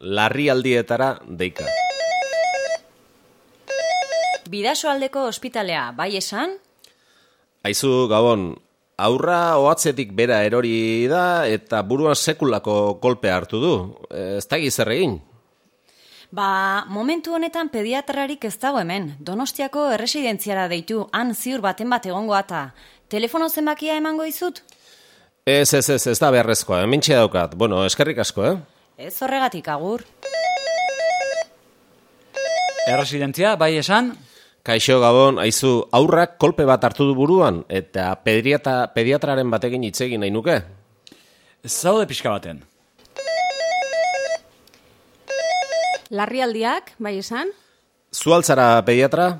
larrialdietara deika. Bidasoaldeko ospitalea, bai esan? Aizu, Gabon, aurra oatzetik bera erori da eta buruan sekulako kolpe hartu du. Ez da zer egin? Ba, momentu honetan pediatrarik ez dago hemen. Donostiako erresidentziara deitu, han ziur baten bat egongo eta. Telefono zenbakia emango izut? Ez, ez, ez, ez da beharrezkoa, hemen daukat. Bueno, eskerrik asko, eh? Ez horregatik agur. Erresidentzia, bai esan? Kaixo Gabon, aizu aurrak kolpe bat hartu du buruan eta pediatra, pediatraren batekin hitz egin nahi nuke. Zaude pixka baten. Larrialdiak, bai esan? Zualtzara pediatra?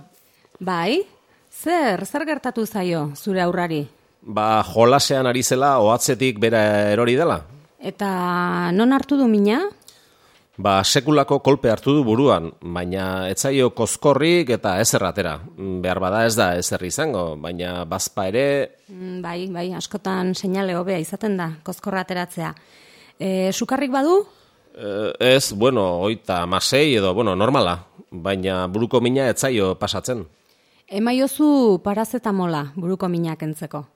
Bai. Zer, zer gertatu zaio zure aurrari? Ba, jolasean ari zela ohatzetik bera erori dela. Eta non hartu du mina? Ba, sekulako kolpe hartu du buruan, baina etzaio kozkorrik eta ezerratera. Behar bada ez da ezer izango, baina bazpa ere... Mm, bai, bai, askotan seinale hobea izaten da, kozkorra ateratzea. E, sukarrik badu? E, ez, bueno, oita masei edo, bueno, normala, baina buruko mina etzaio pasatzen. Emaiozu parazetamola buruko minak entzeko.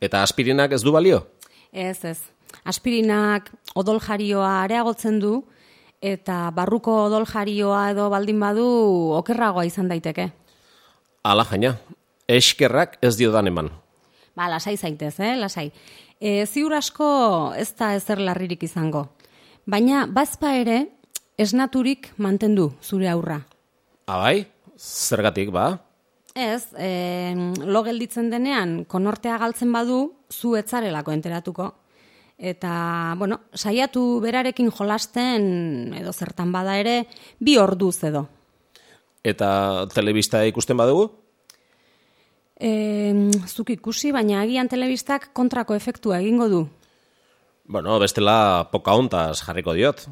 Eta aspirinak ez du balio? Ez, ez. Aspirinak odol jarioa areagotzen du, eta barruko odol jarioa edo baldin badu okerragoa izan daiteke. Ala jaina, eskerrak ez dio dan eman. Ba, lasai zaitez, eh, lasai. E, ziur asko ez da ezer larririk izango. Baina, bazpa ere, esnaturik mantendu zure aurra. Abai, ah, zergatik, ba? Ez, e, lo gelditzen denean, konortea galtzen badu, zu etzarelako enteratuko eta, bueno, saiatu berarekin jolasten edo zertan bada ere, bi orduz edo. Eta telebista ikusten badugu? E, zuk ikusi, baina agian telebistak kontrako efektua egingo du. Bueno, bestela poka hontaz jarriko diot.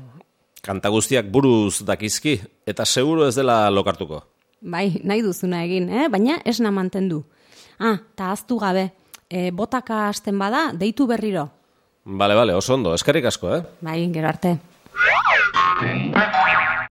Kanta guztiak buruz dakizki, eta seguro ez dela lokartuko. Bai, nahi duzuna egin, eh? baina esna mantendu. Ah, eta aztu gabe, e, botaka hasten bada, deitu berriro. Bale, bale, oso ondo, eskerrik asko, eh? Bai, gero arte.